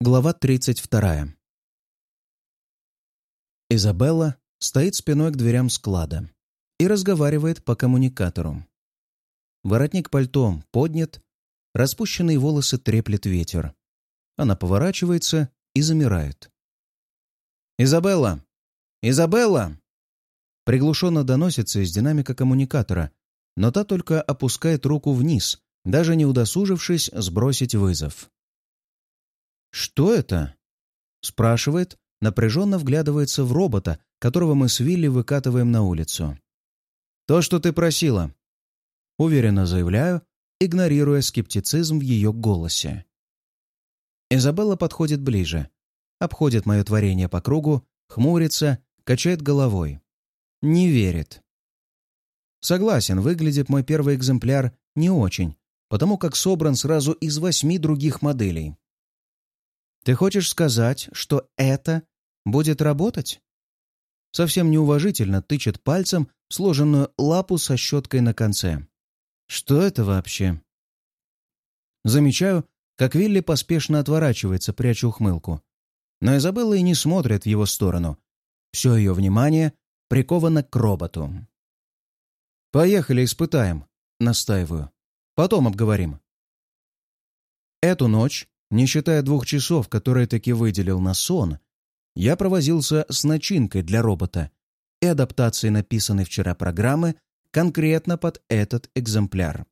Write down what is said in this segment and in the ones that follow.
Глава 32. Изабелла стоит спиной к дверям склада и разговаривает по коммуникатору. Воротник пальто поднят, распущенные волосы треплет ветер. Она поворачивается и замирает. «Изабелла! Изабелла!» Приглушенно доносится из динамика коммуникатора, но та только опускает руку вниз, даже не удосужившись сбросить вызов. «Что это?» — спрашивает, напряженно вглядывается в робота, которого мы с Вилли выкатываем на улицу. «То, что ты просила», — уверенно заявляю, игнорируя скептицизм в ее голосе. Изабелла подходит ближе, обходит мое творение по кругу, хмурится, качает головой. Не верит. Согласен, выглядит мой первый экземпляр не очень, потому как собран сразу из восьми других моделей. Ты хочешь сказать, что это будет работать? Совсем неуважительно тычет пальцем сложенную лапу со щеткой на конце. Что это вообще? Замечаю, как Вилли поспешно отворачивается, пряча ухмылку. Но Изабелла и не смотрит в его сторону. Все ее внимание приковано к роботу. «Поехали, испытаем», — настаиваю. «Потом обговорим». Эту ночь не считая двух часов, которые таки выделил на сон, я провозился с начинкой для робота и адаптацией написанной вчера программы конкретно под этот экземпляр.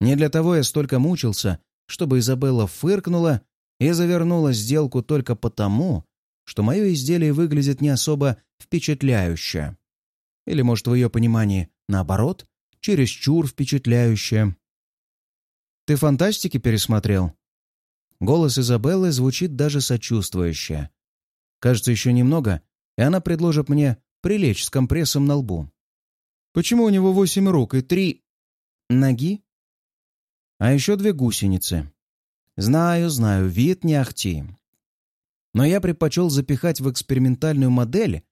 Не для того я столько мучился, чтобы Изабелла фыркнула и завернула сделку только потому, что мое изделие выглядит не особо впечатляюще. Или, может, в ее понимании, наоборот, чересчур впечатляюще. «Ты фантастики пересмотрел?» Голос Изабеллы звучит даже сочувствующе. Кажется, еще немного, и она предложит мне прилечь с компрессом на лбу. Почему у него восемь рук и три... ноги? А еще две гусеницы. Знаю, знаю, вид не ахти. Но я предпочел запихать в экспериментальную модель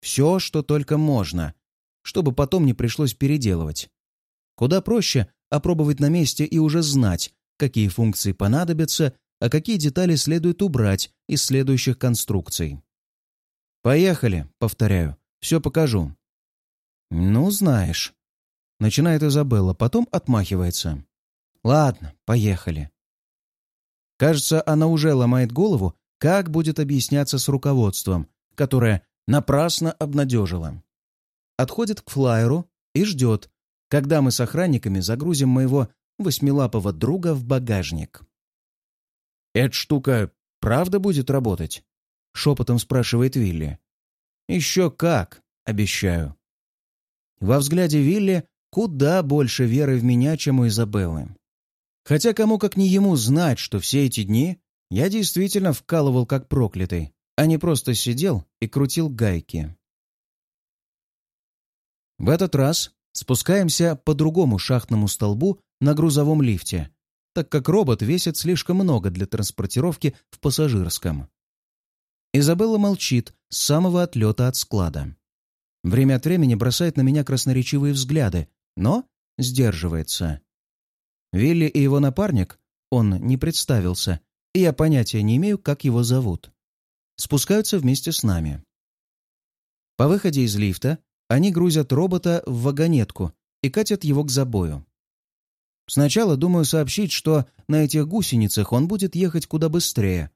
все, что только можно, чтобы потом не пришлось переделывать. Куда проще опробовать на месте и уже знать, какие функции понадобятся а какие детали следует убрать из следующих конструкций. «Поехали», — повторяю, — «все покажу». «Ну, знаешь», — начинает Изабелла, потом отмахивается. «Ладно, поехали». Кажется, она уже ломает голову, как будет объясняться с руководством, которое напрасно обнадежило. Отходит к флайеру и ждет, когда мы с охранниками загрузим моего восьмилапого друга в багажник. «Эта штука правда будет работать?» — шепотом спрашивает Вилли. «Еще как, обещаю». Во взгляде Вилли куда больше веры в меня, чем у Изабеллы. Хотя кому как не ему знать, что все эти дни я действительно вкалывал как проклятый, а не просто сидел и крутил гайки. В этот раз спускаемся по другому шахтному столбу на грузовом лифте, так как робот весит слишком много для транспортировки в пассажирском. Изабелла молчит с самого отлета от склада. Время от времени бросает на меня красноречивые взгляды, но сдерживается. Вилли и его напарник, он не представился, и я понятия не имею, как его зовут. Спускаются вместе с нами. По выходе из лифта они грузят робота в вагонетку и катят его к забою. Сначала думаю сообщить, что на этих гусеницах он будет ехать куда быстрее,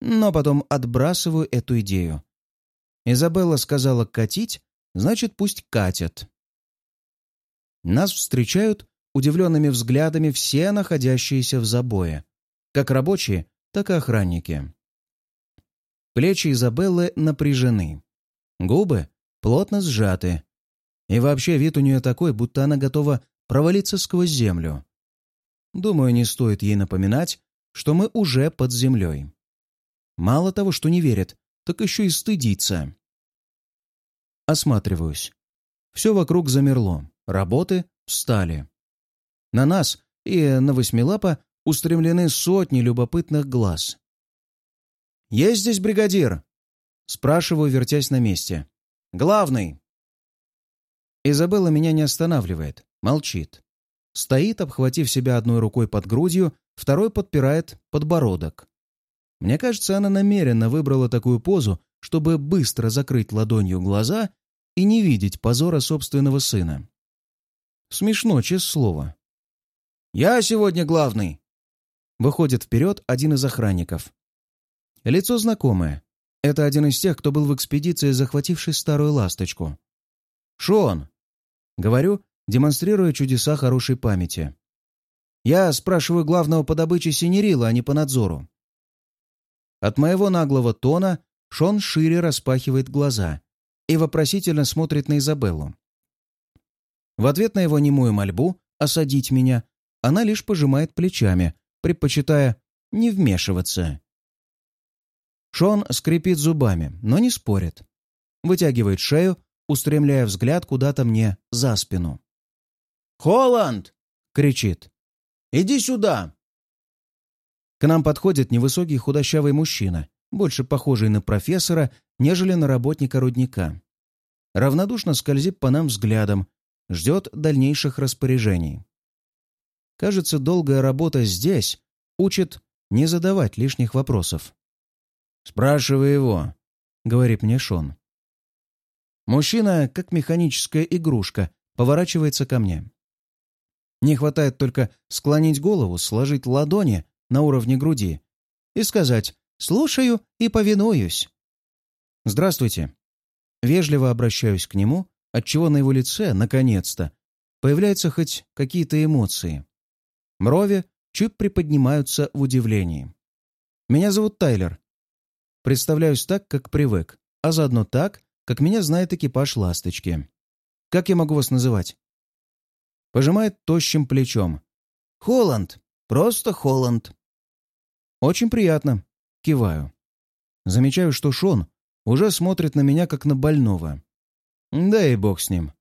но потом отбрасываю эту идею. Изабелла сказала катить, значит, пусть катят. Нас встречают удивленными взглядами все находящиеся в забое, как рабочие, так и охранники. Плечи Изабеллы напряжены, губы плотно сжаты, и вообще вид у нее такой, будто она готова провалиться сквозь землю. Думаю, не стоит ей напоминать, что мы уже под землей. Мало того, что не верит, так еще и стыдится. Осматриваюсь. Все вокруг замерло, работы встали. На нас и на восьмилапа устремлены сотни любопытных глаз. «Есть здесь бригадир?» Спрашиваю, вертясь на месте. «Главный!» Изабелла меня не останавливает, молчит. Стоит, обхватив себя одной рукой под грудью, второй подпирает подбородок. Мне кажется, она намеренно выбрала такую позу, чтобы быстро закрыть ладонью глаза и не видеть позора собственного сына. Смешно, честное слово. «Я сегодня главный!» Выходит вперед один из охранников. Лицо знакомое. Это один из тех, кто был в экспедиции, захвативший старую ласточку. «Шон!» — говорю, демонстрируя чудеса хорошей памяти. «Я спрашиваю главного по добыче синерила, а не по надзору». От моего наглого тона Шон шире распахивает глаза и вопросительно смотрит на Изабеллу. В ответ на его немую мольбу осадить меня, она лишь пожимает плечами, предпочитая не вмешиваться. Шон скрипит зубами, но не спорит. Вытягивает шею, устремляя взгляд куда-то мне за спину. «Холланд!» — кричит. «Иди сюда!» К нам подходит невысокий худощавый мужчина, больше похожий на профессора, нежели на работника рудника. Равнодушно скользит по нам взглядом, ждет дальнейших распоряжений. Кажется, долгая работа здесь учит не задавать лишних вопросов. «Спрашивай его», — говорит мне Шон. Мужчина, как механическая игрушка, поворачивается ко мне. Не хватает только склонить голову, сложить ладони на уровне груди и сказать «слушаю и повинуюсь». «Здравствуйте». Вежливо обращаюсь к нему, отчего на его лице, наконец-то, появляются хоть какие-то эмоции. Брови чуть приподнимаются в удивлении. «Меня зовут Тайлер. Представляюсь так, как привык, а заодно так, как меня знает экипаж «Ласточки». Как я могу вас называть?» Пожимает тощим плечом. «Холланд. Просто Холланд». «Очень приятно». Киваю. Замечаю, что Шон уже смотрит на меня, как на больного. Да и бог с ним.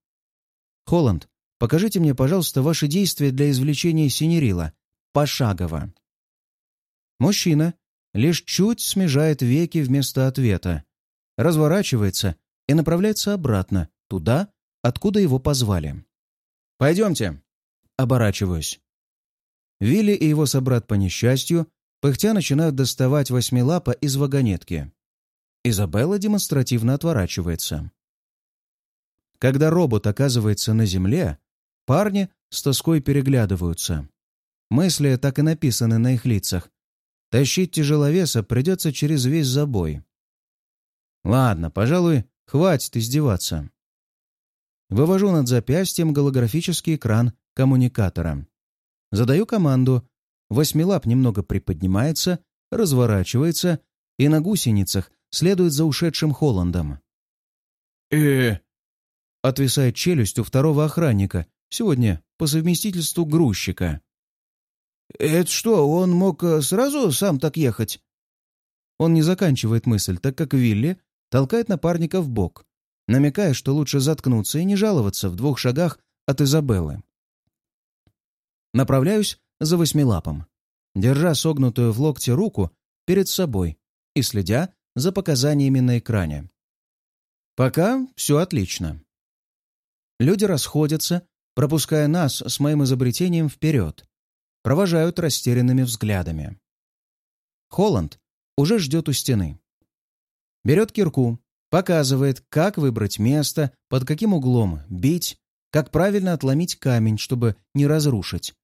«Холланд, покажите мне, пожалуйста, ваши действия для извлечения синерила. Пошагово». Мужчина лишь чуть смежает веки вместо ответа, разворачивается и направляется обратно, туда, откуда его позвали. «Пойдемте!» — оборачиваюсь. Вилли и его собрат по несчастью, пыхтя начинают доставать восьмилапа из вагонетки. Изабелла демонстративно отворачивается. Когда робот оказывается на земле, парни с тоской переглядываются. Мысли так и написаны на их лицах, Тащить тяжеловеса придется через весь забой. Ладно, пожалуй, хватит издеваться. Вывожу над запястьем голографический экран коммуникатора. Задаю команду. Восьмилап немного приподнимается, разворачивается и на гусеницах следует за ушедшим Холландом. э Отвисает челюсть у второго охранника, сегодня по совместительству грузчика. «Это что, он мог э, сразу сам так ехать?» Он не заканчивает мысль, так как Вилли толкает напарника в бок, намекая, что лучше заткнуться и не жаловаться в двух шагах от Изабеллы. Направляюсь за восьмилапом, держа согнутую в локте руку перед собой и следя за показаниями на экране. Пока все отлично. Люди расходятся, пропуская нас с моим изобретением вперед провожают растерянными взглядами. Холланд уже ждет у стены. Берет кирку, показывает, как выбрать место, под каким углом бить, как правильно отломить камень, чтобы не разрушить,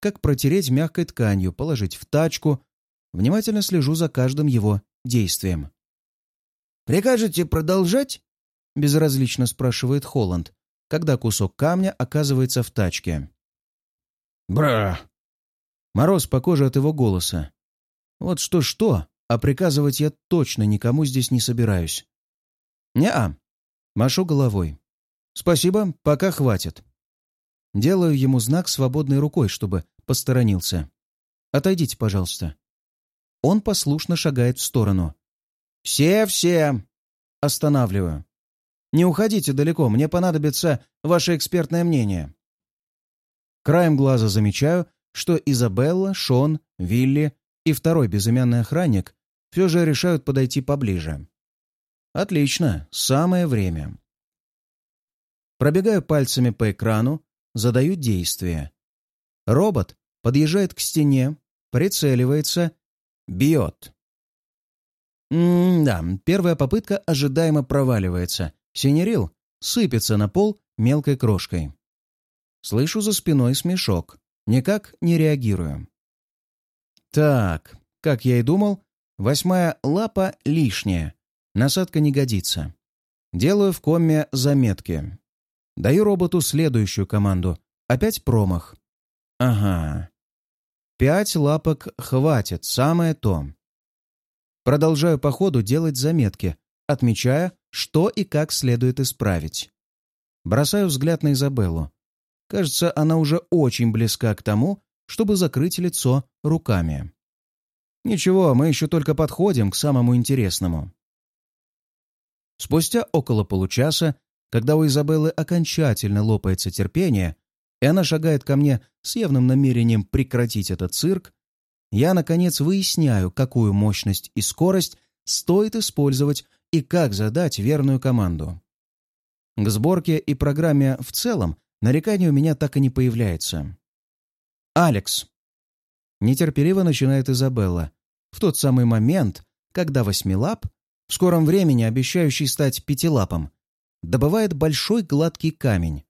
как протереть мягкой тканью, положить в тачку. Внимательно слежу за каждым его действием. «Прикажете продолжать?» — безразлично спрашивает Холланд, когда кусок камня оказывается в тачке. «Бра!» Мороз по коже от его голоса. Вот что-что, а приказывать я точно никому здесь не собираюсь. Не-а. Машу головой. Спасибо, пока хватит. Делаю ему знак свободной рукой, чтобы посторонился. Отойдите, пожалуйста. Он послушно шагает в сторону. «Все-все!» Останавливаю. «Не уходите далеко, мне понадобится ваше экспертное мнение». Краем глаза замечаю, что Изабелла, Шон, Вилли и второй безымянный охранник все же решают подойти поближе. Отлично, самое время. Пробегаю пальцами по экрану, задаю действие. Робот подъезжает к стене, прицеливается, бьет. М-да, первая попытка ожидаемо проваливается. Синерил сыпется на пол мелкой крошкой. Слышу за спиной смешок. Никак не реагирую. Так, как я и думал, восьмая лапа лишняя. Насадка не годится. Делаю в комме заметки. Даю роботу следующую команду. Опять промах. Ага. Пять лапок хватит, самое то. Продолжаю по ходу делать заметки, отмечая, что и как следует исправить. Бросаю взгляд на Изабеллу. Кажется, она уже очень близка к тому, чтобы закрыть лицо руками. Ничего, мы еще только подходим к самому интересному. Спустя около получаса, когда у Изабеллы окончательно лопается терпение, и она шагает ко мне с явным намерением прекратить этот цирк, я, наконец, выясняю, какую мощность и скорость стоит использовать и как задать верную команду. К сборке и программе в целом нареканий у меня так и не появляется. «Алекс!» Нетерпеливо начинает Изабелла. В тот самый момент, когда восьмилап, в скором времени обещающий стать пятилапом, добывает большой гладкий камень,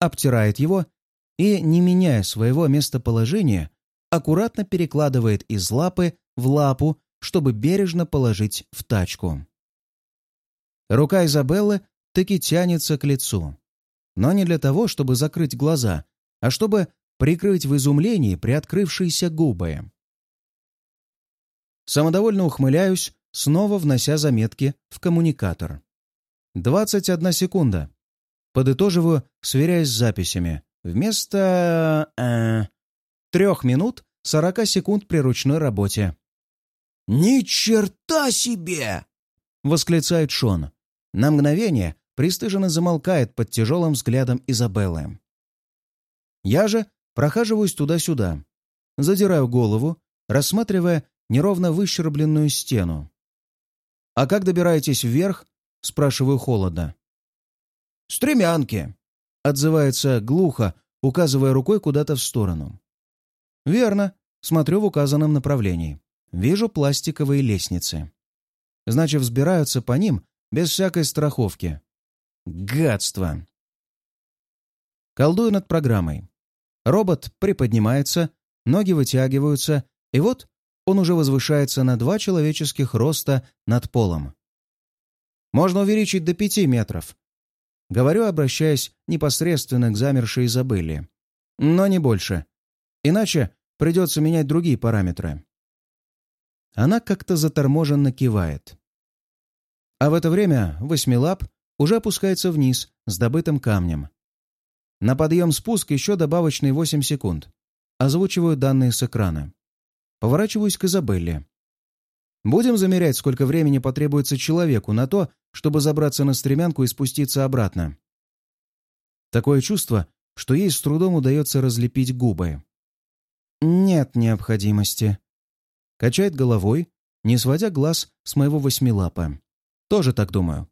обтирает его и, не меняя своего местоположения, аккуратно перекладывает из лапы в лапу, чтобы бережно положить в тачку. Рука Изабеллы таки тянется к лицу. Но не для того, чтобы закрыть глаза, а чтобы прикрыть в изумлении приоткрывшиеся губы. Самодовольно ухмыляюсь, снова внося заметки в коммуникатор. 21 секунда. Подытоживаю, сверяясь с записями. Вместо... Э, трех минут сорока секунд при ручной работе. «Ни черта себе!» — восклицает Шон. На мгновение пристыженно замолкает под тяжелым взглядом Изабеллы. Я же прохаживаюсь туда-сюда, задираю голову, рассматривая неровно выщербленную стену. «А как добираетесь вверх?» — спрашиваю холодно. «Стремянки!» — отзывается глухо, указывая рукой куда-то в сторону. «Верно. Смотрю в указанном направлении. Вижу пластиковые лестницы. Значит, взбираются по ним без всякой страховки. Гадство!» Колдую над программой. Робот приподнимается, ноги вытягиваются, и вот он уже возвышается на два человеческих роста над полом. Можно увеличить до пяти метров. Говорю, обращаясь непосредственно к замершей Изабелле. Но не больше. Иначе придется менять другие параметры. Она как-то заторможенно кивает. А в это время восьмилап уже опускается вниз с добытым камнем. На подъем-спуск еще добавочные 8 секунд. Озвучиваю данные с экрана. Поворачиваюсь к Изабелле. Будем замерять, сколько времени потребуется человеку на то, чтобы забраться на стремянку и спуститься обратно. Такое чувство, что ей с трудом удается разлепить губы. «Нет необходимости». Качает головой, не сводя глаз с моего восьмилапа. Тоже так думаю.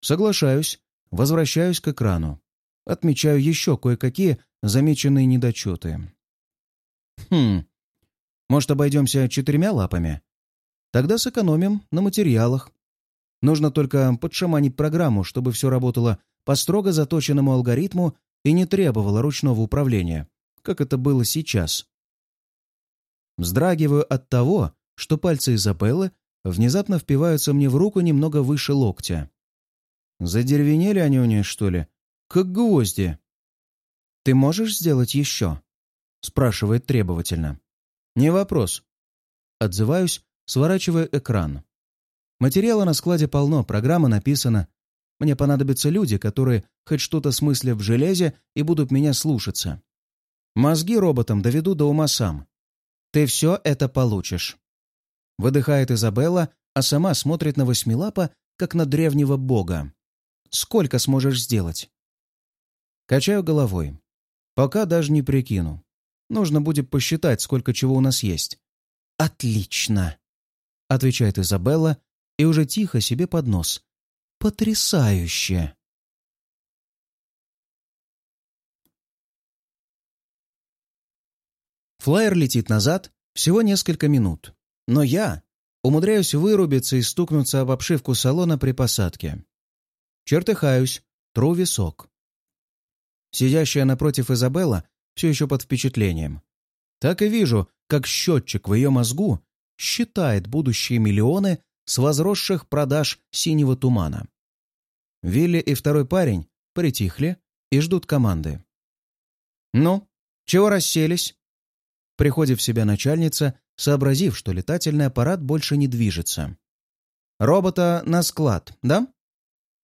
Соглашаюсь, возвращаюсь к экрану. Отмечаю еще кое-какие замеченные недочеты. Хм, может, обойдемся четырьмя лапами? Тогда сэкономим на материалах. Нужно только подшаманить программу, чтобы все работало по строго заточенному алгоритму и не требовало ручного управления, как это было сейчас. Вздрагиваю от того, что пальцы Изабеллы внезапно впиваются мне в руку немного выше локтя. Задеревенели они у нее, что ли? Как гвозди. «Ты можешь сделать еще?» — спрашивает требовательно. «Не вопрос». Отзываюсь, сворачивая экран. Материала на складе полно, программа написана. Мне понадобятся люди, которые хоть что-то смыслят в железе и будут меня слушаться. Мозги роботам доведу до ума сам. Ты все это получишь. Выдыхает Изабелла, а сама смотрит на Восьмилапа, как на древнего бога. Сколько сможешь сделать? Качаю головой. Пока даже не прикину. Нужно будет посчитать, сколько чего у нас есть. «Отлично!» — отвечает Изабелла и уже тихо себе под нос. «Потрясающе!» Флайер летит назад всего несколько минут. Но я умудряюсь вырубиться и стукнуться об обшивку салона при посадке. Чертыхаюсь, тру висок. Сидящая напротив Изабелла все еще под впечатлением. Так и вижу, как счетчик в ее мозгу считает будущие миллионы с возросших продаж синего тумана. Вилли и второй парень притихли и ждут команды. «Ну, чего расселись?» Приходит в себя начальница, сообразив, что летательный аппарат больше не движется. «Робота на склад, да?»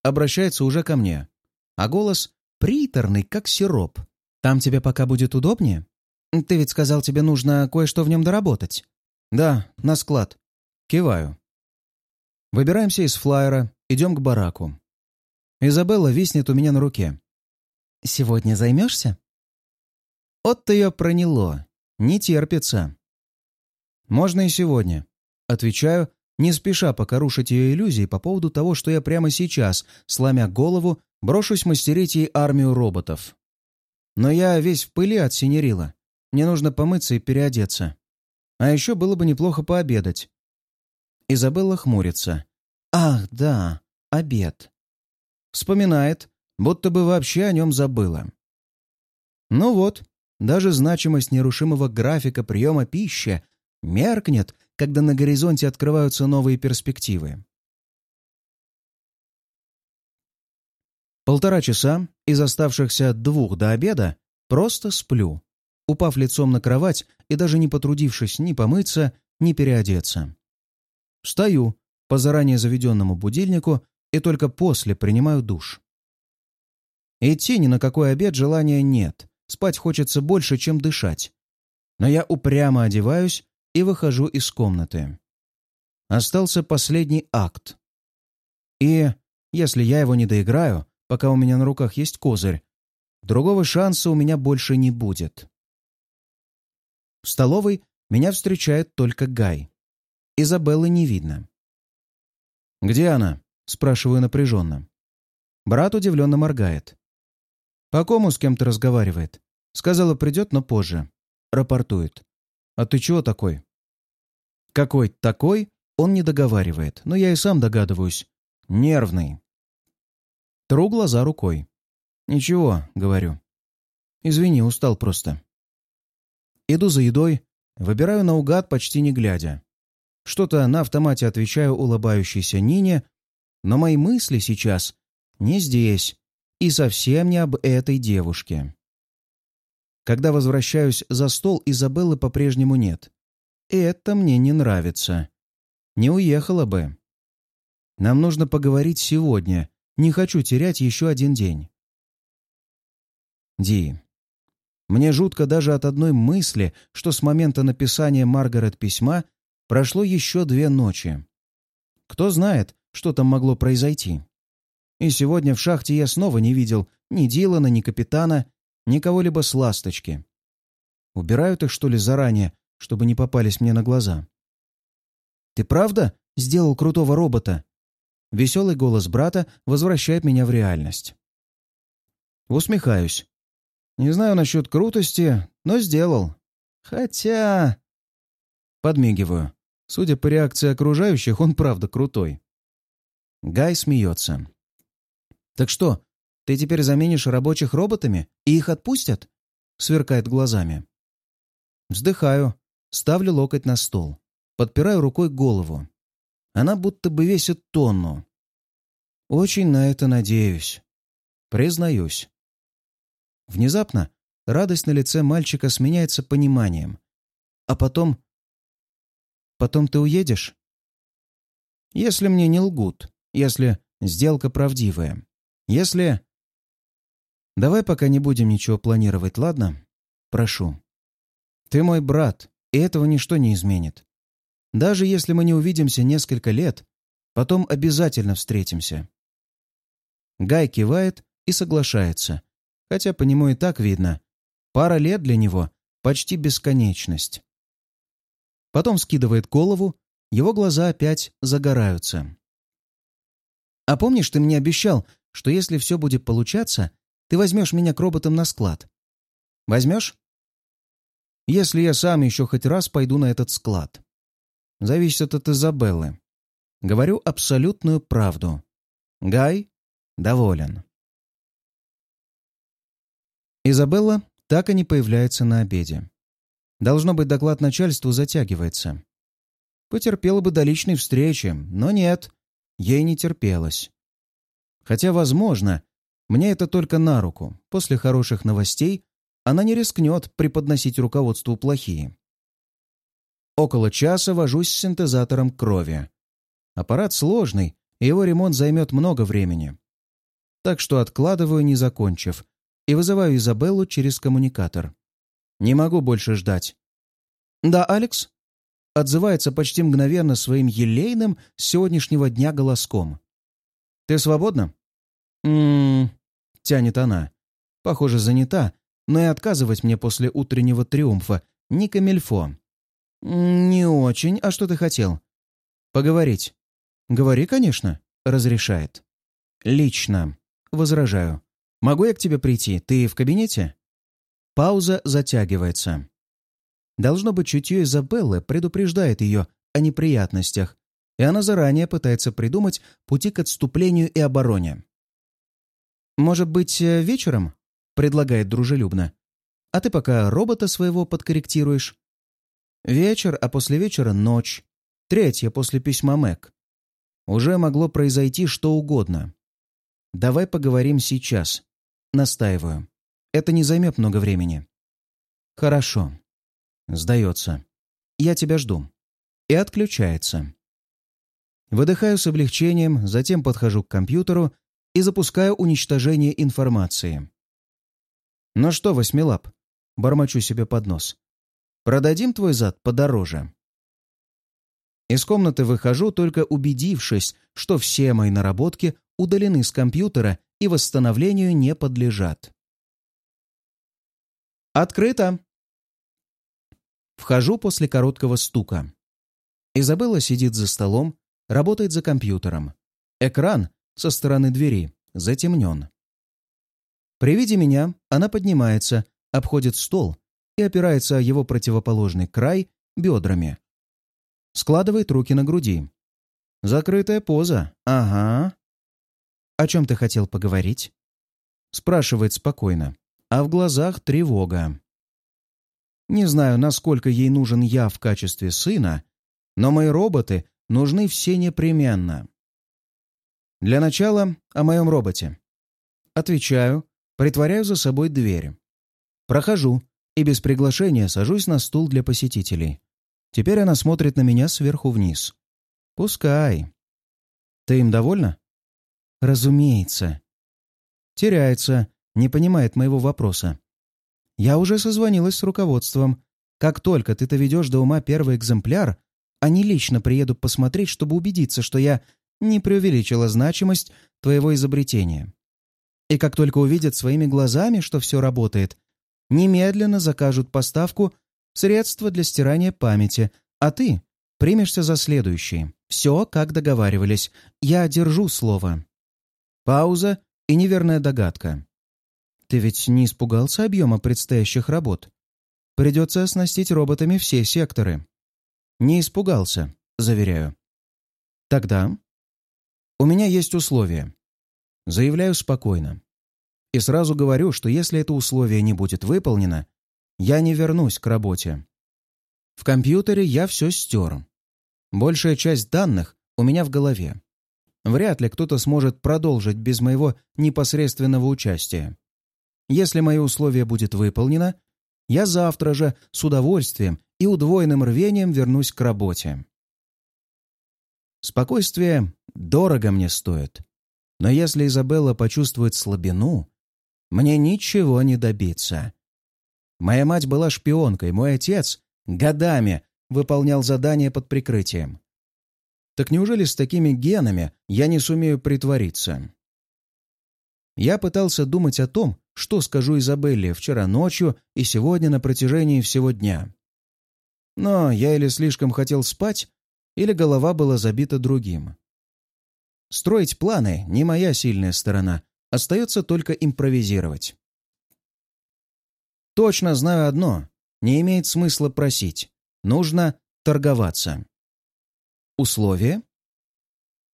Обращается уже ко мне, а голос приторный, как сироп. «Там тебе пока будет удобнее? Ты ведь сказал, тебе нужно кое-что в нем доработать». «Да, на склад». Киваю. Выбираемся из флайера, идем к бараку. Изабелла виснет у меня на руке. «Сегодня займешься?» От-то ее проняло. Не терпится. «Можно и сегодня». Отвечаю, не спеша пока рушить ее иллюзии по поводу того, что я прямо сейчас, сломя голову, брошусь мастерить ей армию роботов. Но я весь в пыли от синерила. Мне нужно помыться и переодеться. А еще было бы неплохо пообедать. Изабелла хмурится. «Ах, да, обед». Вспоминает, будто бы вообще о нем забыла. Ну вот, даже значимость нерушимого графика приема пищи меркнет, когда на горизонте открываются новые перспективы. Полтора часа из оставшихся двух до обеда просто сплю, упав лицом на кровать и даже не потрудившись ни помыться, ни переодеться. Встаю по заранее заведенному будильнику и только после принимаю душ. Идти ни на какой обед желания нет, спать хочется больше, чем дышать. Но я упрямо одеваюсь и выхожу из комнаты. Остался последний акт. И, если я его не доиграю, пока у меня на руках есть козырь, другого шанса у меня больше не будет. В столовой меня встречает только Гай. Изабеллы не видно. «Где она?» — спрашиваю напряженно. Брат удивленно моргает. «По кому с кем-то разговаривает?» Сказала, придет, но позже. Рапортует. «А ты чего такой?» «Какой такой?» Он не договаривает, но я и сам догадываюсь. Нервный. Тру глаза рукой. «Ничего», — говорю. «Извини, устал просто». Иду за едой, выбираю наугад, почти не глядя. Что-то на автомате отвечаю улыбающейся Нине, но мои мысли сейчас не здесь и совсем не об этой девушке. Когда возвращаюсь за стол, Изабеллы по-прежнему нет. И это мне не нравится. Не уехала бы. Нам нужно поговорить сегодня, не хочу терять еще один день. Ди. Мне жутко даже от одной мысли, что с момента написания Маргарет письма прошло еще две ночи. Кто знает, что там могло произойти. И сегодня в шахте я снова не видел ни Дилана, ни капитана, ни кого-либо с ласточки. Убирают их, что ли, заранее, чтобы не попались мне на глаза? «Ты правда сделал крутого робота?» Веселый голос брата возвращает меня в реальность. Усмехаюсь. Не знаю насчет крутости, но сделал. Хотя... Подмигиваю. Судя по реакции окружающих, он правда крутой. Гай смеется. «Так что, ты теперь заменишь рабочих роботами, и их отпустят?» Сверкает глазами. Вздыхаю, ставлю локоть на стол, подпираю рукой голову. Она будто бы весит тонну. Очень на это надеюсь. Признаюсь. Внезапно радость на лице мальчика сменяется пониманием. А потом... Потом ты уедешь? Если мне не лгут, если сделка правдивая, если... Давай пока не будем ничего планировать, ладно? Прошу. Ты мой брат, и этого ничто не изменит. Даже если мы не увидимся несколько лет, потом обязательно встретимся». Гай кивает и соглашается, хотя по нему и так видно. Пара лет для него — почти бесконечность. Потом скидывает голову, его глаза опять загораются. «А помнишь, ты мне обещал, что если все будет получаться, ты возьмешь меня к роботам на склад? Возьмешь?» «Если я сам еще хоть раз пойду на этот склад». Зависит от Изабеллы. Говорю абсолютную правду. Гай доволен. Изабелла так и не появляется на обеде. Должно быть, доклад начальству затягивается. Потерпела бы до личной встречи, но нет, ей не терпелось. Хотя, возможно, мне это только на руку. После хороших новостей она не рискнет преподносить руководству плохие. Около часа вожусь с синтезатором крови. Аппарат сложный, и его ремонт займет много времени. Так что откладываю, не закончив, и вызываю Изабеллу через коммуникатор. Не могу больше ждать. «Да, Алекс?» Отзывается почти мгновенно своим елейным сегодняшнего дня голоском. «Ты свободна?» «М-м-м», тянет она. Похоже, занята, но и отказывать мне после утреннего триумфа не камельфо. «Не очень. А что ты хотел?» «Поговорить». «Говори, конечно», — разрешает. «Лично». Возражаю. «Могу я к тебе прийти? Ты в кабинете?» Пауза затягивается. Должно быть, чутье Изабеллы предупреждает ее о неприятностях, и она заранее пытается придумать пути к отступлению и обороне. «Может быть, э, вечером?» — предлагает дружелюбно. «А ты пока робота своего подкорректируешь». Вечер, а после вечера — ночь. Третья после письма Мэг. Уже могло произойти что угодно. Давай поговорим сейчас. Настаиваю. Это не займет много времени. Хорошо. Сдается. Я тебя жду. И отключается. Выдыхаю с облегчением, затем подхожу к компьютеру и запускаю уничтожение информации. «Ну что, восьмилап?» — бормочу себе под нос. «Продадим твой зад подороже». Из комнаты выхожу, только убедившись, что все мои наработки удалены с компьютера и восстановлению не подлежат. «Открыто!» Вхожу после короткого стука. Изабелла сидит за столом, работает за компьютером. Экран со стороны двери затемнен. При виде меня она поднимается, обходит стол и опирается о его противоположный край бедрами. Складывает руки на груди. Закрытая поза. Ага. «О чем ты хотел поговорить?» Спрашивает спокойно, а в глазах тревога. Не знаю, насколько ей нужен я в качестве сына, но мои роботы нужны все непременно. Для начала о моем роботе. Отвечаю, притворяю за собой дверь. Прохожу и без приглашения сажусь на стул для посетителей. Теперь она смотрит на меня сверху вниз. Пускай. Ты им довольна? «Разумеется». Теряется, не понимает моего вопроса. «Я уже созвонилась с руководством. Как только ты доведешь до ума первый экземпляр, они лично приедут посмотреть, чтобы убедиться, что я не преувеличила значимость твоего изобретения. И как только увидят своими глазами, что все работает, немедленно закажут поставку средства для стирания памяти, а ты примешься за следующий. Все, как договаривались. Я держу слово. Пауза и неверная догадка. «Ты ведь не испугался объема предстоящих работ? Придется оснастить роботами все секторы». «Не испугался», заверяю. «Тогда...» «У меня есть условия». Заявляю спокойно. И сразу говорю, что если это условие не будет выполнено, я не вернусь к работе. В компьютере я все стер. Большая часть данных у меня в голове. Вряд ли кто-то сможет продолжить без моего непосредственного участия. Если мое условие будет выполнено, я завтра же с удовольствием и удвоенным рвением вернусь к работе. Спокойствие дорого мне стоит. Но если Изабелла почувствует слабину, мне ничего не добиться. Моя мать была шпионкой, мой отец годами выполнял задания под прикрытием. Так неужели с такими генами я не сумею притвориться? Я пытался думать о том, что скажу Изабелле вчера ночью и сегодня на протяжении всего дня. Но я или слишком хотел спать, или голова была забита другим. Строить планы — не моя сильная сторона, остается только импровизировать. Точно знаю одно — не имеет смысла просить, нужно торговаться. Условие?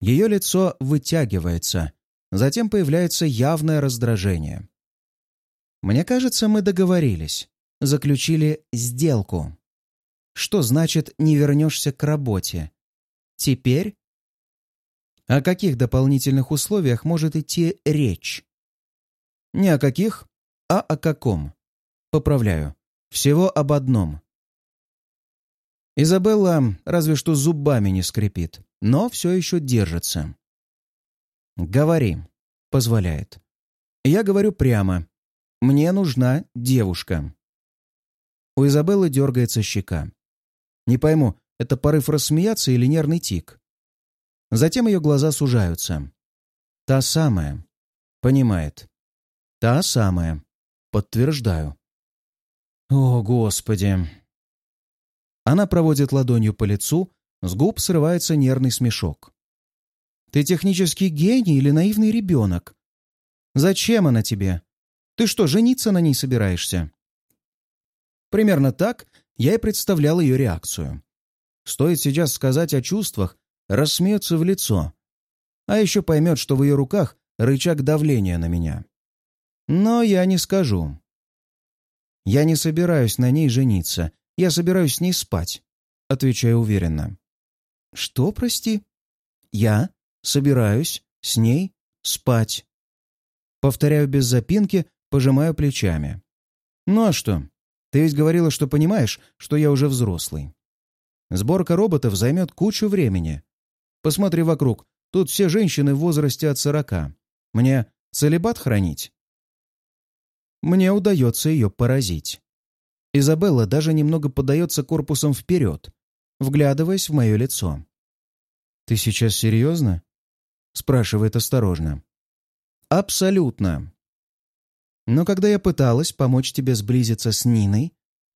Ее лицо вытягивается, затем появляется явное раздражение. Мне кажется, мы договорились, заключили сделку. Что значит «не вернешься к работе»? Теперь? О каких дополнительных условиях может идти речь? Не о каких, а о каком. Поправляю. Всего об одном. Изабелла разве что зубами не скрипит, но все еще держится. «Говори», — позволяет. Я говорю прямо. «Мне нужна девушка». У Изабеллы дергается щека. Не пойму, это порыв рассмеяться или нервный тик. Затем ее глаза сужаются. Та самая. Понимает. Та самая. Подтверждаю. О, Господи. Она проводит ладонью по лицу, с губ срывается нервный смешок. Ты технический гений или наивный ребенок? Зачем она тебе? Ты что, жениться на ней собираешься? Примерно так я и представлял ее реакцию. Стоит сейчас сказать о чувствах, рассмеется в лицо. А еще поймет, что в ее руках рычаг давления на меня. Но я не скажу. Я не собираюсь на ней жениться. Я собираюсь с ней спать. Отвечаю уверенно. Что, прости? Я собираюсь с ней спать. Повторяю без запинки, пожимаю плечами. Ну а что? Ты ведь говорила, что понимаешь, что я уже взрослый. Сборка роботов займет кучу времени. Посмотри вокруг, тут все женщины в возрасте от сорока. Мне целебат хранить? Мне удается ее поразить. Изабелла даже немного подается корпусом вперед, вглядываясь в мое лицо. «Ты сейчас серьезно?» — спрашивает осторожно. «Абсолютно. Но когда я пыталась помочь тебе сблизиться с Ниной,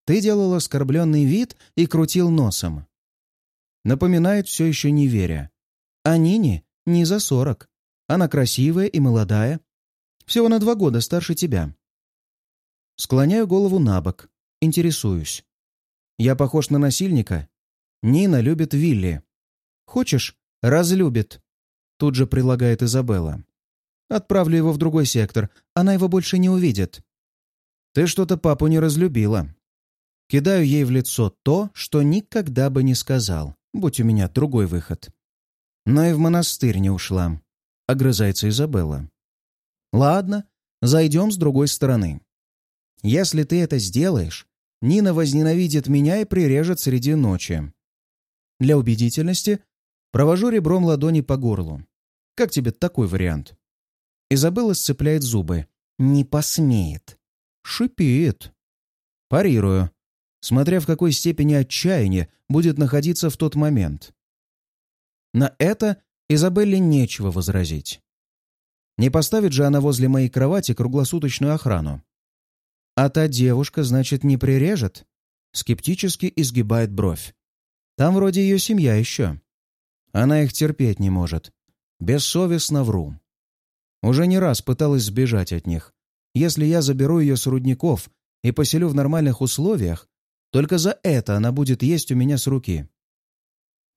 ты делал оскорбленный вид и крутил носом. Напоминает все еще не веря. А Нине не за сорок. Она красивая и молодая. Всего на два года старше тебя. Склоняю голову на бок. Интересуюсь. Я похож на насильника? Нина любит Вилли. Хочешь, разлюбит. Тут же прилагает Изабелла. Отправлю его в другой сектор. Она его больше не увидит. Ты что-то папу не разлюбила. Кидаю ей в лицо то, что никогда бы не сказал, будь у меня другой выход. Но и в монастырь не ушла. Огрызается Изабелла. Ладно, зайдем с другой стороны. Если ты это сделаешь, Нина возненавидит меня и прирежет среди ночи. Для убедительности провожу ребром ладони по горлу. Как тебе такой вариант? Изабелла сцепляет зубы. Не посмеет. Шипит. Парирую смотря в какой степени отчаяния будет находиться в тот момент. На это Изабелле нечего возразить. Не поставит же она возле моей кровати круглосуточную охрану. А та девушка, значит, не прирежет? Скептически изгибает бровь. Там вроде ее семья еще. Она их терпеть не может. Бессовестно вру. Уже не раз пыталась сбежать от них. Если я заберу ее с рудников и поселю в нормальных условиях, только за это она будет есть у меня с руки.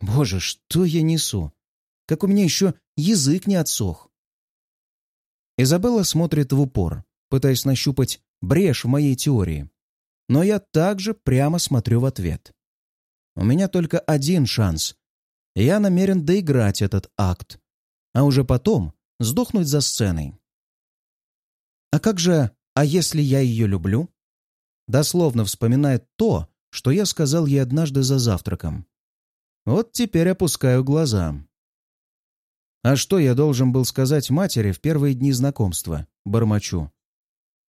Боже, что я несу? Как у меня еще язык не отсох. Изабелла смотрит в упор, пытаясь нащупать брешь в моей теории. Но я также прямо смотрю в ответ. У меня только один шанс. Я намерен доиграть этот акт, а уже потом сдохнуть за сценой. А как же, а если я ее люблю? дословно вспоминает то, что я сказал ей однажды за завтраком. Вот теперь опускаю глаза. А что я должен был сказать матери в первые дни знакомства? Бормочу.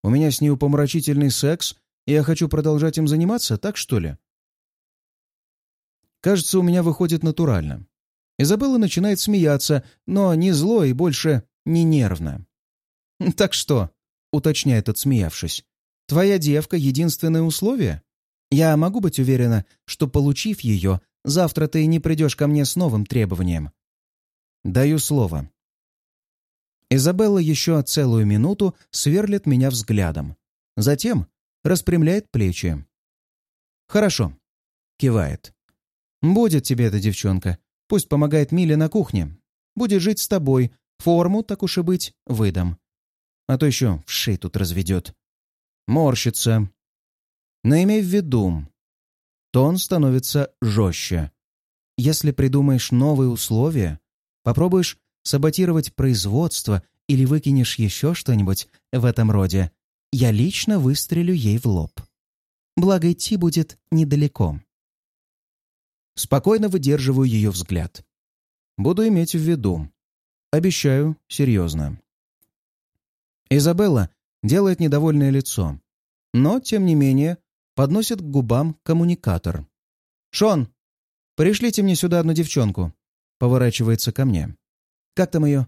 У меня с ней упомрачительный секс, и я хочу продолжать им заниматься, так что ли? Кажется, у меня выходит натурально. Изабелла начинает смеяться, но не зло и больше не нервно. «Так что?» — уточняет, отсмеявшись. Твоя девка — единственное условие? Я могу быть уверена, что, получив ее, завтра ты не придешь ко мне с новым требованием. Даю слово. Изабелла еще целую минуту сверлит меня взглядом. Затем распрямляет плечи. «Хорошо», — кивает. «Будет тебе эта девчонка. Пусть помогает Миле на кухне. Будет жить с тобой. Форму, так уж и быть, выдам. А то еще в шей тут разведет. Морщится. Но имей в виду, тон становится жестче. Если придумаешь новые условия, попробуешь саботировать производство или выкинешь еще что-нибудь в этом роде, я лично выстрелю ей в лоб. Благо идти будет недалеко. Спокойно выдерживаю ее взгляд. Буду иметь в виду. Обещаю, серьезно. Изабелла делает недовольное лицо, но, тем не менее, подносит к губам коммуникатор. «Шон, пришлите мне сюда одну девчонку», — поворачивается ко мне. «Как там ее?»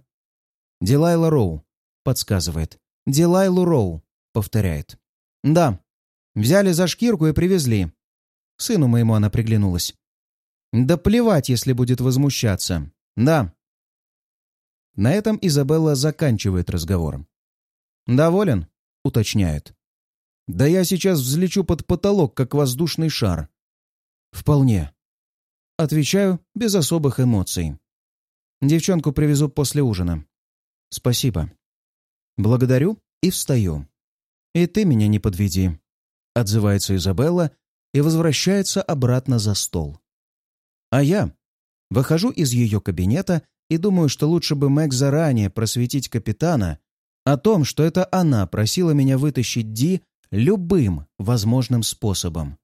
«Дилайла Роу», — подсказывает. «Дилайлу Роу», — повторяет. «Да, взяли за шкирку и привезли». Сыну моему она приглянулась. «Да плевать, если будет возмущаться. Да». На этом Изабелла заканчивает разговор. «Доволен?» — уточняет. «Да я сейчас взлечу под потолок, как воздушный шар». «Вполне». Отвечаю без особых эмоций. Девчонку привезу после ужина. Спасибо. Благодарю и встаю. И ты меня не подведи. Отзывается Изабелла и возвращается обратно за стол. А я выхожу из ее кабинета и думаю, что лучше бы Мэг заранее просветить капитана о том, что это она просила меня вытащить Ди любым возможным способом.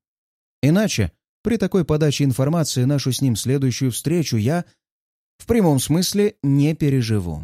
Иначе, при такой подаче информации нашу с ним следующую встречу я в прямом смысле не переживу.